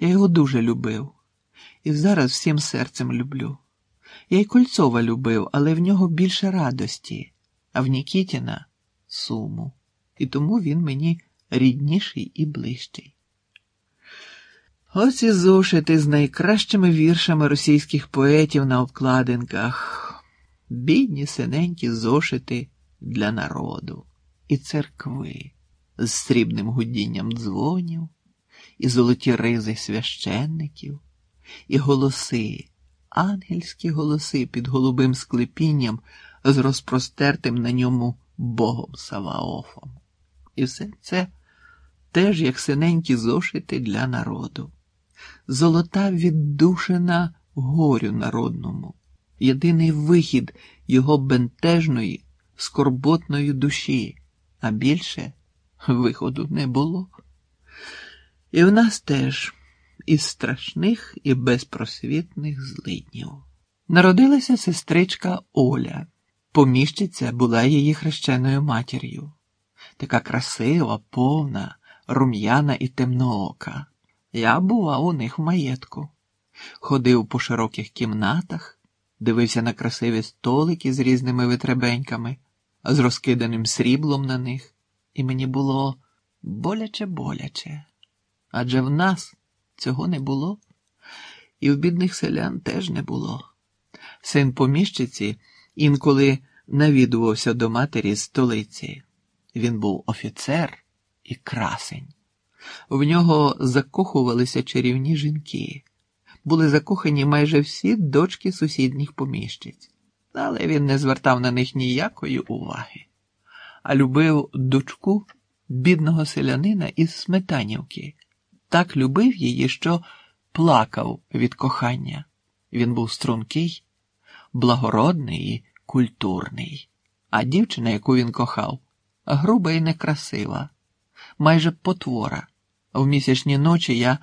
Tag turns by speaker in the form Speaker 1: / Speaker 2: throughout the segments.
Speaker 1: Я його дуже любив. І зараз всім серцем люблю. Я й Кольцова любив, але в нього більше радості, а в Нікітіна суму. І тому він мені рідніший і ближчий. Ось і зошити з найкращими віршами російських поетів на обкладинках. Бідні синенькі зошити для народу і церкви з срібним гудінням дзвонів, і золоті ризи священників, і голоси, ангельські голоси під голубим склепінням з розпростертим на ньому Богом Саваофом. І все це теж як синенькі зошити для народу. Золота віддушина горю народному, єдиний вихід його бентежної, скорботної душі, а більше виходу не було. І в нас теж із страшних і безпросвітних злиднів. Народилася сестричка Оля, поміщиця була її хрещеною матір'ю, така красива, повна, рум'яна і темноока. Я бував у них в маєтку, ходив по широких кімнатах, дивився на красиві столики з різними витребеньками, з розкиданим сріблом на них, і мені було боляче боляче. Адже в нас цього не було, і в бідних селян теж не було. Син поміщиці інколи навідувався до матері з столиці. Він був офіцер і красень. В нього закохувалися чарівні жінки, були закохані майже всі дочки сусідніх поміщиць, але він не звертав на них ніякої уваги, а любив дочку бідного селянина із Сметанівки, так любив її, що плакав від кохання. Він був стрункий, благородний і культурний, а дівчина, яку він кохав, груба і некрасива, майже потвора. В місячні ночі я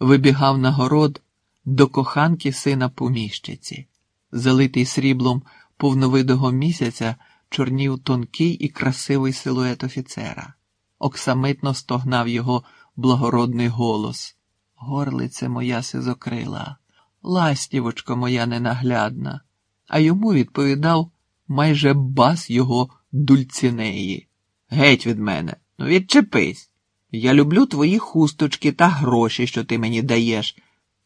Speaker 1: вибігав на город до коханки сина поміщиці. Залитий сріблом повновидого місяця чорнів тонкий і красивий силует офіцера. Оксамитно стогнав його благородний голос. Горлице моя сизокрила, ластівочко моя ненаглядна, а йому відповідав майже бас його дульцінеї. Геть від мене, ну відчепись. Я люблю твої хусточки та гроші, що ти мені даєш,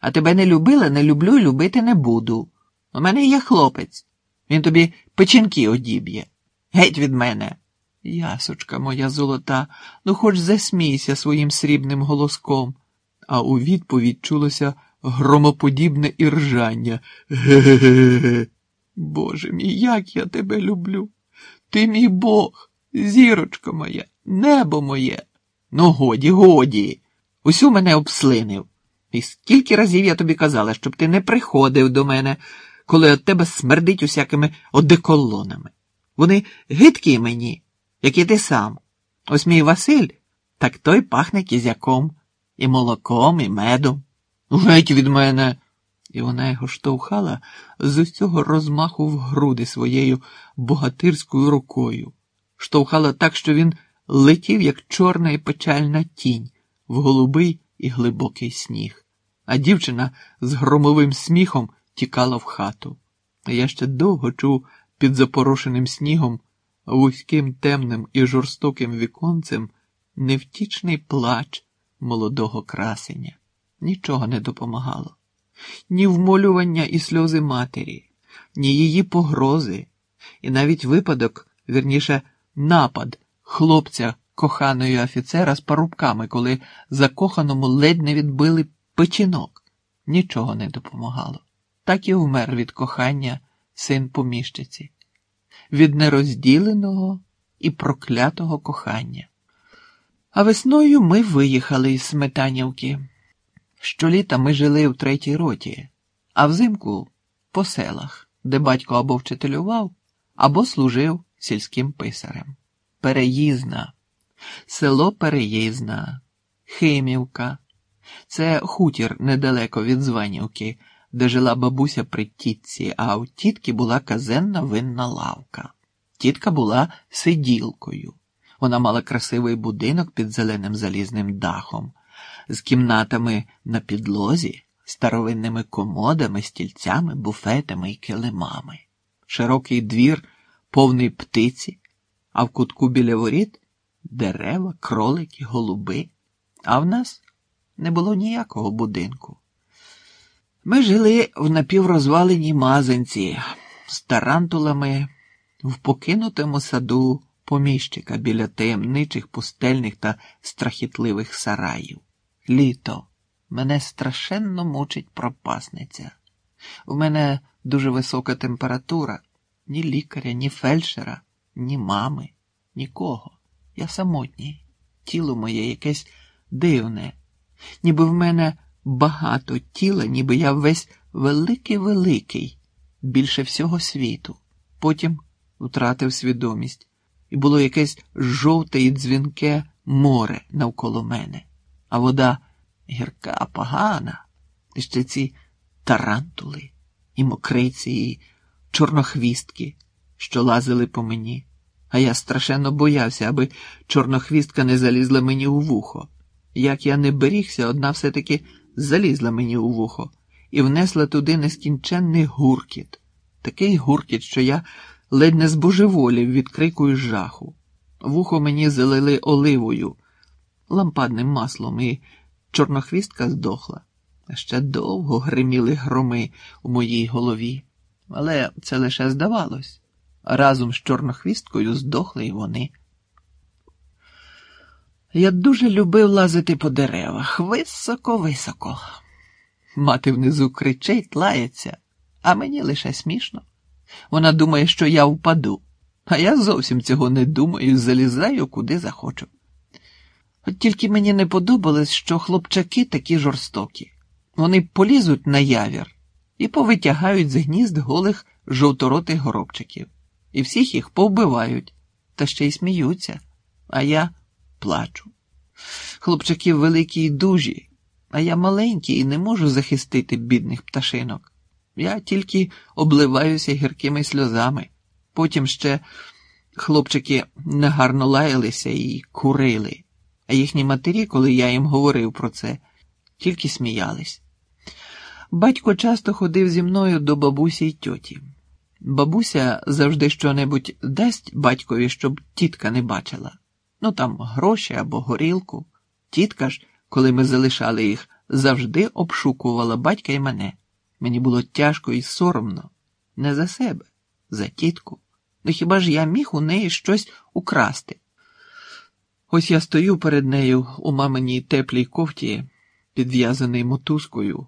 Speaker 1: а тебе не любила, не люблю і любити не буду. У мене є хлопець. Він тобі печінки одіб'є. Геть від мене. Ясочка моя золота, ну хоч засмійся своїм срібним голоском. А у відповідь чулося громоподібне іржання. Ге-ге-ге. Боже мій, як я тебе люблю. Ти мій Бог, зірочко моя, небо моє. Ну, годі, годі. Усю мене обслинив. І скільки разів я тобі казала, щоб ти не приходив до мене, коли от тебе смердить усякими одеколонами. Вони гидкі мені, як і ти сам. Ось мій Василь, так той пахне кізяком, і молоком, і медом. Геть від мене. І вона його штовхала з усього розмаху в груди своєю богатирською рукою, штовхала так, що він летів, як чорна і печальна тінь в голубий і глибокий сніг, а дівчина з громовим сміхом тікала в хату. Я ще довго чув під запорошеним снігом, вузьким темним і жорстоким віконцем невтічний плач молодого красення. Нічого не допомагало. Ні вмолювання і сльози матері, ні її погрози, і навіть випадок, вірніше, напад хлопця коханої офіцера з парубками, коли закоханому ледь не відбили печінок. Нічого не допомагало. Так і вмер від кохання син поміщиці, від нерозділеного і проклятого кохання. А весною ми виїхали із Сметанівки. Щоліта ми жили в третій роті, а взимку по селах, де батько або вчителював, або служив сільським писарем. Переїзна, село Переїзна, Химівка. Це хутір недалеко від Званівки, де жила бабуся при тітці, а у тітки була казенна винна лавка. Тітка була сиділкою. Вона мала красивий будинок під зеленим залізним дахом, з кімнатами на підлозі, старовинними комодами, стільцями, буфетами і килимами, широкий двір, повний птиці, а в кутку біля воріт дерева, кролики, голуби. А в нас не було ніякого будинку. Ми жили в напіврозваленій мазанці з тарантулами в покинутому саду поміщика біля таємничих пустельних та страхітливих сараїв. Літо. Мене страшенно мучить пропасниця. У мене дуже висока температура, ні лікаря, ні фельдшера, ні мами, нікого. Я самотній. Тіло моє якесь дивне, ніби в мене багато тіла, ніби я весь великий-великий, більше всього світу. Потім втратив свідомість, і було якесь жовте і дзвінке море навколо мене, а вода гірка, погана, і ще ці тарантули, і мокриці, і чорнохвістки, що лазили по мені. А я страшенно боявся, аби чорнохвістка не залізла мені у вухо. Як я не берігся, одна все-таки залізла мені у вухо і внесла туди нескінченний гуркіт, такий гуркіт, що я ледь не збожеволів від крику і жаху. Вухо мені залили оливою, лампадним маслом, і чорнохвістка здохла. Ще довго гриміли громи у моїй голові, але це лише здавалось. Разом з чорнохвісткою здохли й вони. Я дуже любив лазити по деревах високо-високо. Мати внизу кричить, лається, а мені лише смішно. Вона думає, що я впаду, а я зовсім цього не думаю залізаю, куди захочу. От тільки мені не подобалось, що хлопчаки такі жорстокі. Вони полізуть на явір і повитягають з гнізд голих жовторотих горобчиків, і всіх їх повбивають, та ще й сміються, а я плачу. Хлопчаки великі й дужі, а я маленький і не можу захистити бідних пташинок. Я тільки обливаюся гіркими сльозами. Потім ще хлопчики негарно лаялися і курили, а їхні матері, коли я їм говорив про це, тільки сміялись. Батько часто ходив зі мною до бабусі й тьоті. Бабуся завжди щонебудь дасть батькові, щоб тітка не бачила. Ну там гроші або горілку. Тітка ж, коли ми залишали їх, завжди обшукувала батька і мене. Мені було тяжко і соромно. Не за себе, за тітку. Ну хіба ж я міг у неї щось украсти? Ось я стою перед нею у маминій теплій кофті, підв'язаній мотузкою.